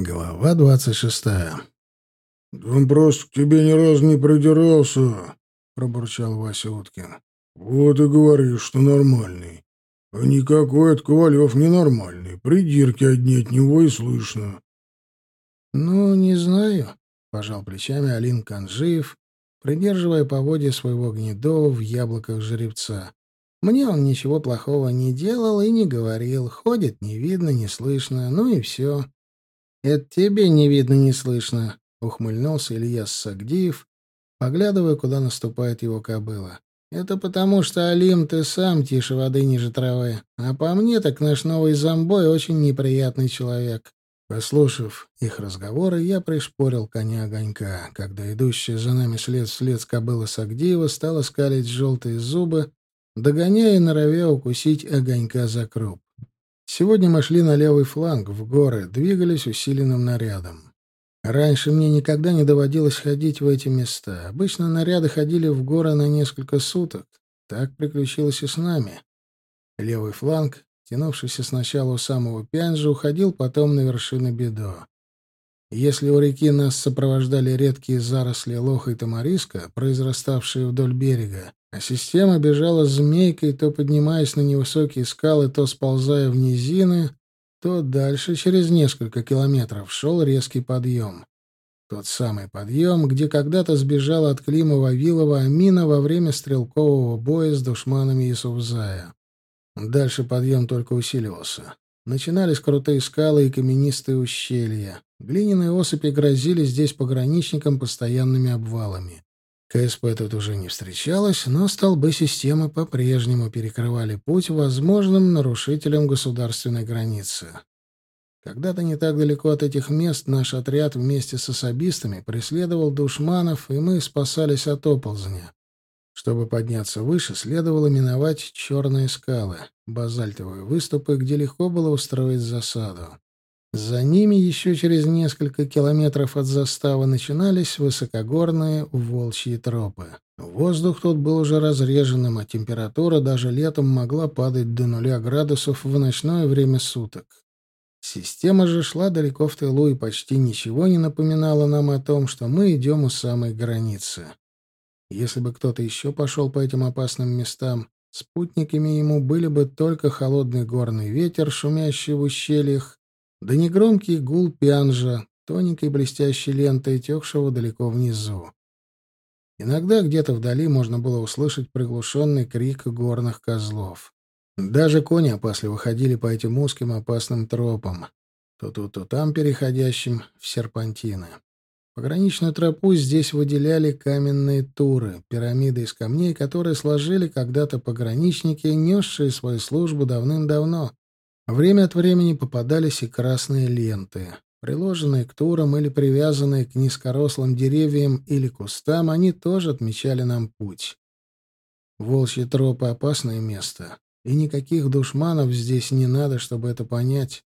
Глава двадцать шестая. «Да он просто к тебе ни разу не придирался», — пробурчал Вася Уткин. «Вот и говоришь, что нормальный. А никакой от Ковалев ненормальный. Придирки одни от него и слышно». «Ну, не знаю», — пожал плечами Алин Канжиев, придерживая поводья своего гнедого в яблоках жеребца. «Мне он ничего плохого не делал и не говорил. Ходит не видно, не слышно. Ну и все». «Это тебе не видно, не слышно», — ухмыльнулся Ильяс Сагдиев, поглядывая, куда наступает его кобыла. «Это потому, что, Алим, ты сам тише воды ниже травы. А по мне, так наш новый зомбой очень неприятный человек». Послушав их разговоры, я пришпорил коня огонька, когда идущая за нами след вслед кобыла Сагдиева стала скалить желтые зубы, догоняя и норовя укусить огонька за круп. Сегодня мы шли на левый фланг, в горы, двигались усиленным нарядом. Раньше мне никогда не доводилось ходить в эти места. Обычно наряды ходили в горы на несколько суток. Так приключилось и с нами. Левый фланг, тянувшийся сначала у самого Пянжа, уходил потом на вершины Бедо. Если у реки нас сопровождали редкие заросли лоха и тамариска, произраставшие вдоль берега, а система бежала змейкой, то поднимаясь на невысокие скалы, то сползая в низины, то дальше, через несколько километров, шел резкий подъем. Тот самый подъем, где когда-то сбежала от Клима Вавилова Амина во время стрелкового боя с душманами Исувзая. Дальше подъем только усиливался. Начинались крутые скалы и каменистые ущелья. Глиняные осыпи грозили здесь пограничникам постоянными обвалами. КСП тут уже не встречалось, но столбы системы по-прежнему перекрывали путь возможным нарушителям государственной границы. Когда-то не так далеко от этих мест наш отряд вместе с особистами преследовал душманов, и мы спасались от оползня. Чтобы подняться выше, следовало миновать черные скалы, базальтовые выступы, где легко было устроить засаду. За ними еще через несколько километров от заставы начинались высокогорные волчьи тропы. Воздух тут был уже разреженным, а температура даже летом могла падать до нуля градусов в ночное время суток. Система же шла далеко в тылу и почти ничего не напоминала нам о том, что мы идем у самой границы. Если бы кто-то еще пошел по этим опасным местам, спутниками ему были бы только холодный горный ветер, шумящий в ущельях, да негромкий гул пянжа, тоненькой блестящей лентой, текшего далеко внизу. Иногда где-то вдали можно было услышать приглушенный крик горных козлов. Даже кони опасливо ходили по этим узким опасным тропам, то тут, то там переходящим в серпантины. Пограничную тропу здесь выделяли каменные туры, пирамиды из камней, которые сложили когда-то пограничники, несшие свою службу давным-давно, Время от времени попадались и красные ленты. Приложенные к турам или привязанные к низкорослым деревьям или кустам, они тоже отмечали нам путь. Волчьи тропы — опасное место, и никаких душманов здесь не надо, чтобы это понять.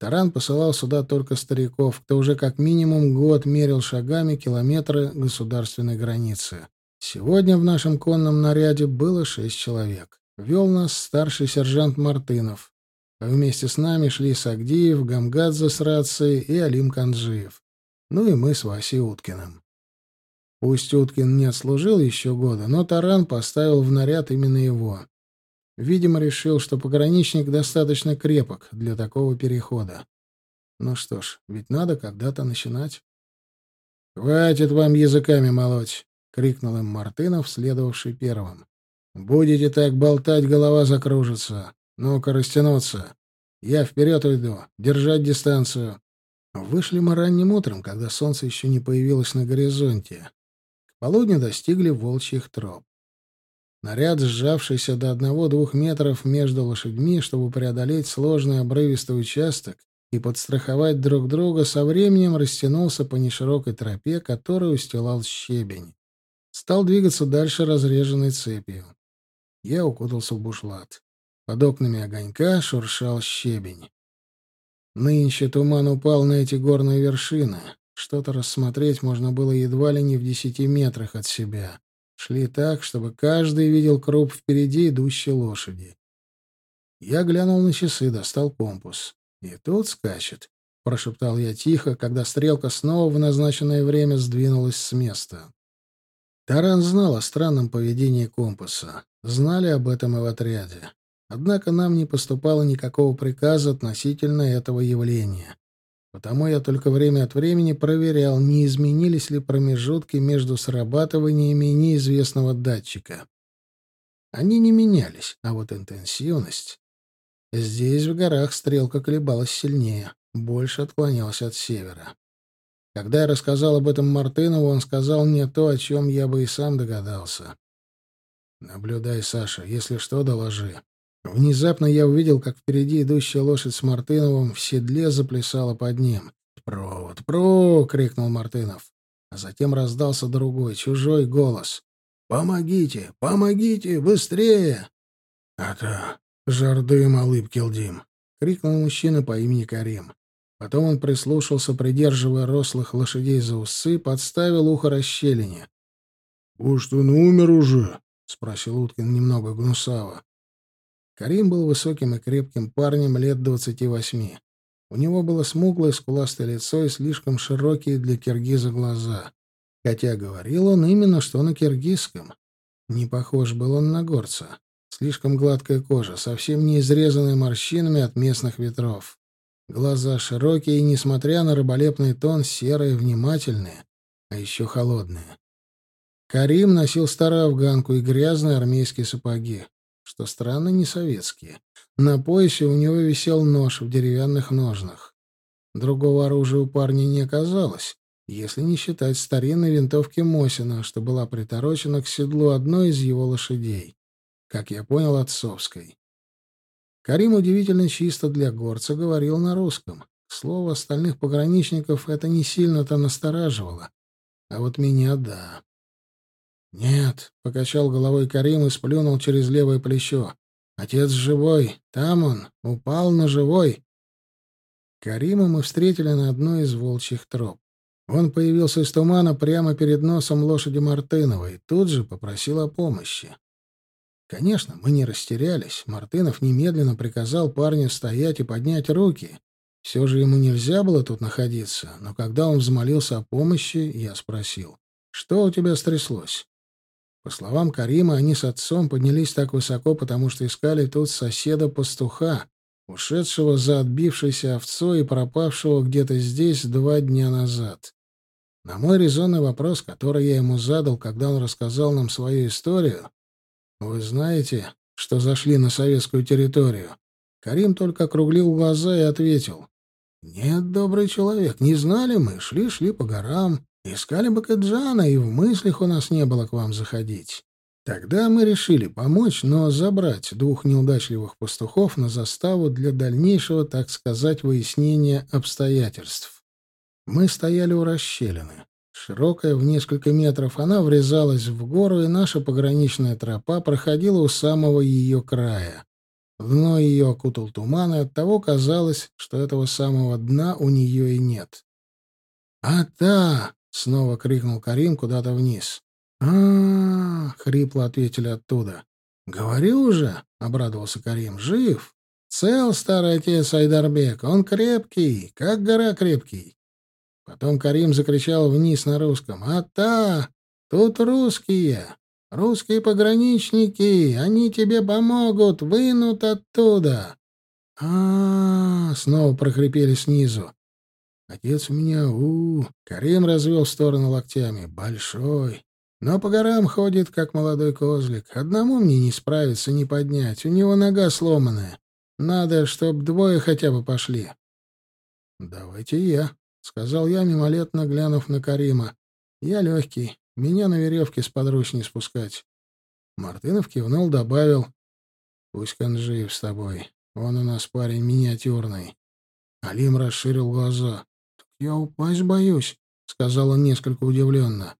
Таран посылал сюда только стариков, кто уже как минимум год мерил шагами километры государственной границы. Сегодня в нашем конном наряде было шесть человек. Вел нас старший сержант Мартынов. Вместе с нами шли Сагдиев, Гамгадзе с рацией и Алим Канджиев. Ну и мы с Васей Уткиным. Пусть Уткин не отслужил еще года, но Таран поставил в наряд именно его. Видимо, решил, что пограничник достаточно крепок для такого перехода. Ну что ж, ведь надо когда-то начинать. «Хватит вам языками молоть!» — крикнул им Мартынов, следовавший первым. «Будете так болтать, голова закружится. «Ну-ка, растянуться. Я вперед уйду. Держать дистанцию». Вышли мы ранним утром, когда солнце еще не появилось на горизонте. К полудню достигли волчьих троп. Наряд, сжавшийся до одного-двух метров между лошадьми, чтобы преодолеть сложный обрывистый участок и подстраховать друг друга, со временем растянулся по неширокой тропе, которую устилал щебень. Стал двигаться дальше разреженной цепью. Я укутался в бушлат. Под окнами огонька шуршал щебень. Нынче туман упал на эти горные вершины. Что-то рассмотреть можно было едва ли не в десяти метрах от себя. Шли так, чтобы каждый видел круп впереди идущей лошади. Я глянул на часы, достал компас. И тут скачет. прошептал я тихо, когда стрелка снова в назначенное время сдвинулась с места. Таран знал о странном поведении компаса. Знали об этом и в отряде. Однако нам не поступало никакого приказа относительно этого явления. Потому я только время от времени проверял, не изменились ли промежутки между срабатываниями неизвестного датчика. Они не менялись, а вот интенсивность... Здесь, в горах, стрелка колебалась сильнее, больше отклонялась от севера. Когда я рассказал об этом Мартынову, он сказал мне то, о чем я бы и сам догадался. «Наблюдай, Саша, если что, доложи. Внезапно я увидел, как впереди идущая лошадь с Мартыновым в седле заплясала под ним. «Провод! Про!» — крикнул Мартынов. А затем раздался другой, чужой голос. «Помогите! Помогите! Быстрее!» «Это Жардым Алып Келдим!» — крикнул мужчина по имени Карим. Потом он прислушался, придерживая рослых лошадей за усы, подставил ухо расщелине. «Может, он умер уже?» — спросил Уткин немного гнусаво. Карим был высоким и крепким парнем лет двадцати восьми. У него было смуглое скуластое лицо и слишком широкие для киргиза глаза. Хотя говорил он именно что на киргизском. Не похож был он на горца. Слишком гладкая кожа, совсем не изрезанная морщинами от местных ветров. Глаза широкие и, несмотря на рыболепный тон, серые, внимательные, а еще холодные. Карим носил старую афганку и грязные армейские сапоги что странно, не советские. На поясе у него висел нож в деревянных ножнах. Другого оружия у парня не оказалось, если не считать старинной винтовки Мосина, что была приторочена к седлу одной из его лошадей. Как я понял, отцовской. Карим удивительно чисто для горца говорил на русском. Слово остальных пограничников это не сильно-то настораживало. А вот меня — да. «Нет», — покачал головой Карим и сплюнул через левое плечо. «Отец живой. Там он. Упал на живой». Карима мы встретили на одной из волчьих троп. Он появился из тумана прямо перед носом лошади Мартынова и тут же попросил о помощи. Конечно, мы не растерялись. Мартынов немедленно приказал парню стоять и поднять руки. Все же ему нельзя было тут находиться, но когда он взмолился о помощи, я спросил, «Что у тебя стряслось?» По словам Карима, они с отцом поднялись так высоко, потому что искали тут соседа-пастуха, ушедшего за отбившейся овцой и пропавшего где-то здесь два дня назад. На мой резонный вопрос, который я ему задал, когда он рассказал нам свою историю, «Вы знаете, что зашли на советскую территорию?» Карим только округлил глаза и ответил, «Нет, добрый человек, не знали мы, шли-шли по горам, Искали бы Каджана, и в мыслях у нас не было к вам заходить. Тогда мы решили помочь, но забрать двух неудачливых пастухов на заставу для дальнейшего, так сказать, выяснения обстоятельств. Мы стояли у расщелины. Широкая в несколько метров, она врезалась в гору, и наша пограничная тропа проходила у самого ее края. Дно ее окутал туман, и оттого казалось, что этого самого дна у нее и нет. «А та!» — снова крикнул Карим куда-то вниз. а, хрипло ответили оттуда. «Говорю же!» — обрадовался Карим. «Жив! Цел старый отец Айдарбек! Он крепкий, как гора крепкий!» Потом Карим закричал вниз на русском. «А та! Тут русские! Русские пограничники! Они тебе помогут! Вынут оттуда!» а, -а, -а снова прохрипели снизу. Отец у меня, у, -у, Карим развел в сторону локтями. Большой. Но по горам ходит, как молодой козлик. Одному мне не справиться, не поднять. У него нога сломанная. Надо, чтоб двое хотя бы пошли. «Давайте я», — сказал я, мимолетно глянув на Карима. «Я легкий. Меня на веревке с подручней спускать». Мартынов кивнул, добавил. «Пусть Канжиев с тобой. Он у нас парень миниатюрный». Алим расширил глаза. «Я упасть боюсь», — сказал он несколько удивленно.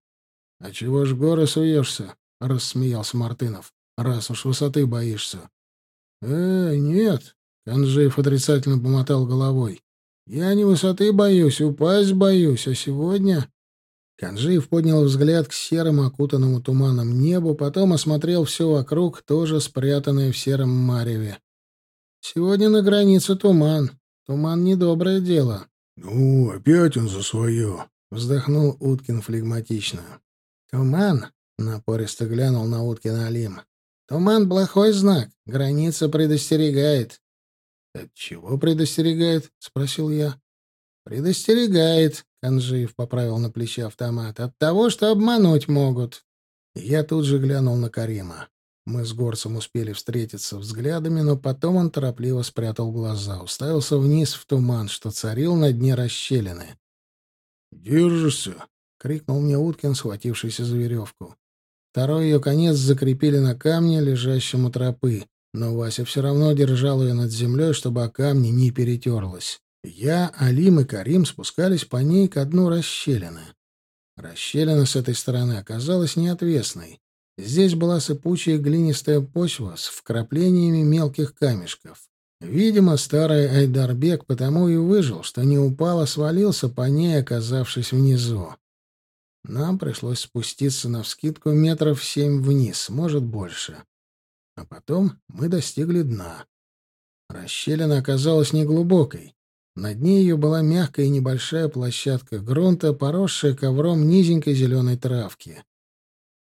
«А чего ж горы суешься?» — рассмеялся Мартынов. «Раз уж высоты боишься». «Э, нет», — Канжиев отрицательно помотал головой. «Я не высоты боюсь, упасть боюсь, а сегодня...» Канжиев поднял взгляд к серому, окутанному туманом небу, потом осмотрел все вокруг, тоже спрятанное в сером мареве. «Сегодня на границе туман. Туман — недоброе дело. «Ну, опять он за свое», — вздохнул Уткин флегматично. «Туман?» — напористо глянул на Уткина Алим. «Туман — плохой знак. Граница предостерегает». «От чего предостерегает?» — спросил я. «Предостерегает», — Канжиев поправил на плече автомат, — «от того, что обмануть могут». Я тут же глянул на Карима. Мы с горцем успели встретиться взглядами, но потом он торопливо спрятал глаза, уставился вниз в туман, что царил на дне расщелины. «Держишься?» — крикнул мне Уткин, схватившийся за веревку. Второй ее конец закрепили на камне, лежащем у тропы, но Вася все равно держал ее над землей, чтобы о камни не перетерлась. Я, Алим и Карим спускались по ней к дну расщелины. Расщелина с этой стороны оказалась неотвесной. Здесь была сыпучая глинистая почва с вкраплениями мелких камешков. Видимо, старый Айдарбек потому и выжил, что не упал, а свалился по ней, оказавшись внизу. Нам пришлось спуститься навскидку метров семь вниз, может, больше. А потом мы достигли дна. Расщелина оказалась неглубокой. На дне ее была мягкая небольшая площадка грунта, поросшая ковром низенькой зеленой травки.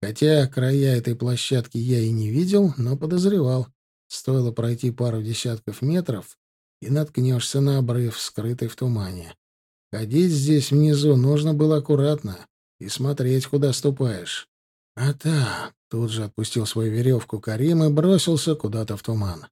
Хотя края этой площадки я и не видел, но подозревал. Стоило пройти пару десятков метров, и наткнешься на обрыв, скрытый в тумане. Ходить здесь внизу нужно было аккуратно и смотреть, куда ступаешь. А так, тут же отпустил свою веревку Карим и бросился куда-то в туман.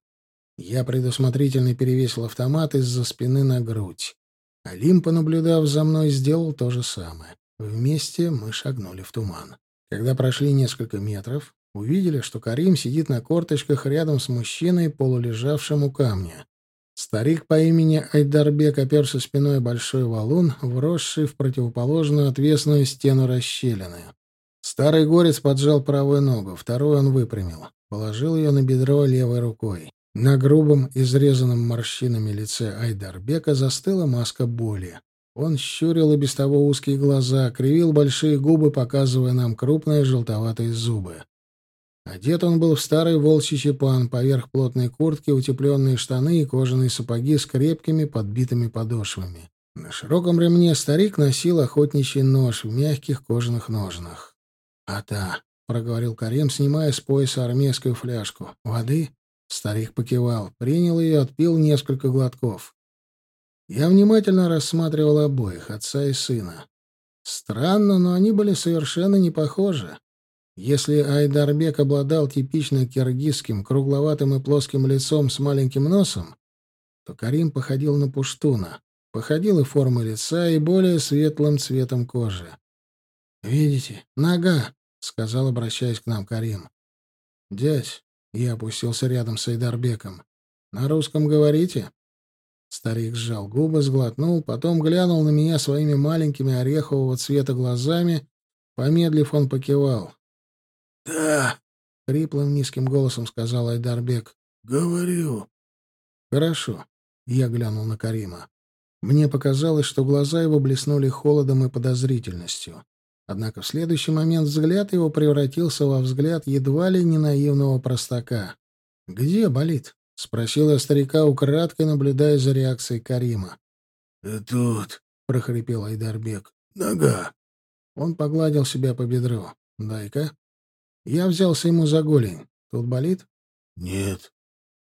Я предусмотрительно перевесил автомат из-за спины на грудь. Алим, понаблюдав за мной, сделал то же самое. Вместе мы шагнули в туман. Когда прошли несколько метров, увидели, что Карим сидит на корточках рядом с мужчиной, полулежавшим у камня. Старик по имени Айдарбек оперся спиной большой валун, вросший в противоположную отвесную стену расщелины. Старый горец поджал правую ногу, вторую он выпрямил, положил ее на бедро левой рукой. На грубом, изрезанном морщинами лице Айдарбека застыла маска боли. Он щурил и без того узкие глаза, кривил большие губы, показывая нам крупные желтоватые зубы. Одет он был в старый волчий чепан, поверх плотной куртки, утепленные штаны и кожаные сапоги с крепкими подбитыми подошвами. На широком ремне старик носил охотничий нож в мягких кожаных ножнах. «А-та», — проговорил Карим, снимая с пояса армейскую фляжку. «Воды?» Старик покивал, принял ее, отпил несколько глотков. Я внимательно рассматривал обоих, отца и сына. Странно, но они были совершенно не похожи. Если Айдарбек обладал типично киргизским, кругловатым и плоским лицом с маленьким носом, то Карим походил на пуштуна. Походил и формой лица, и более светлым цветом кожи. «Видите, нога», — сказал, обращаясь к нам Карим. «Дядь, я опустился рядом с Айдарбеком. «На русском говорите?» Старик сжал губы, сглотнул, потом глянул на меня своими маленькими орехового цвета глазами. Помедлив, он покивал. «Да», — хриплым низким голосом сказал Айдарбек. «Говорю». «Хорошо», — я глянул на Карима. Мне показалось, что глаза его блеснули холодом и подозрительностью. Однако в следующий момент взгляд его превратился во взгляд едва ли не наивного простака. «Где болит?» — спросил я старика, украдкой наблюдая за реакцией Карима. «Да тут», — прохрипел Айдарбек, — «нога». Он погладил себя по бедру. «Дай-ка». Я взялся ему за голень. «Тут болит?» «Нет».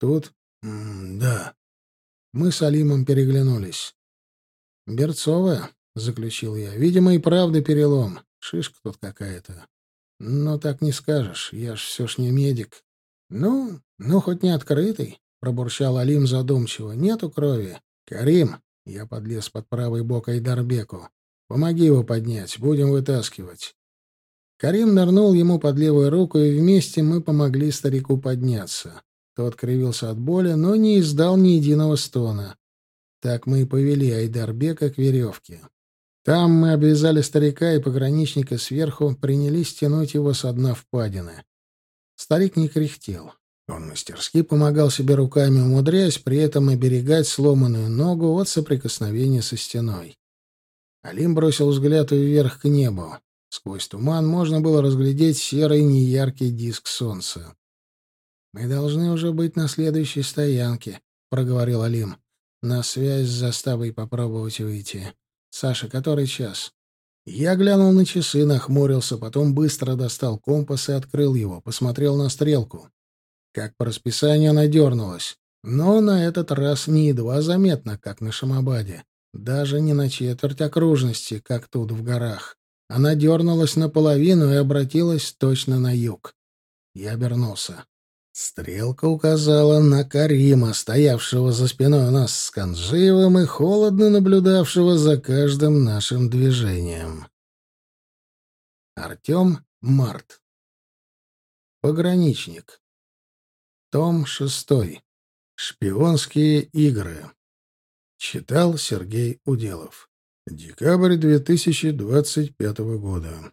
«Тут?» М «Да». Мы с Алимом переглянулись. «Берцовая», — заключил я. «Видимо, и правда перелом. Шишка тут какая-то. Но так не скажешь, я ж все ж не медик. Ну, ну, хоть не открытый, — пробурчал Алим задумчиво. Нету крови. Карим, — я подлез под правый бок Айдарбеку. Помоги его поднять, будем вытаскивать. Карим нырнул ему под левую руку, и вместе мы помогли старику подняться. Тот кривился от боли, но не издал ни единого стона. Так мы и повели Айдарбека к веревке. Там мы обвязали старика и пограничника сверху, принялись тянуть его со дна впадины. Старик не кряхтел. Он мастерски помогал себе руками, умудряясь при этом оберегать сломанную ногу от соприкосновения со стеной. Алим бросил взгляд вверх к небу. Сквозь туман можно было разглядеть серый неяркий диск солнца. «Мы должны уже быть на следующей стоянке», — проговорил Алим. На связь с заставой попробовать выйти. Саша, который час? Я глянул на часы, нахмурился, потом быстро достал компас и открыл его, посмотрел на стрелку. Как по расписанию она дернулась. Но на этот раз не едва заметно, как на Шамабаде. Даже не на четверть окружности, как тут в горах. Она дернулась наполовину и обратилась точно на юг. Я обернулся. Стрелка указала на Карима, стоявшего за спиной у нас с Канжиевым и холодно наблюдавшего за каждым нашим движением. Артем Март. Пограничник. Том шестой. Шпионские игры. Читал Сергей Уделов. Декабрь 2025 года.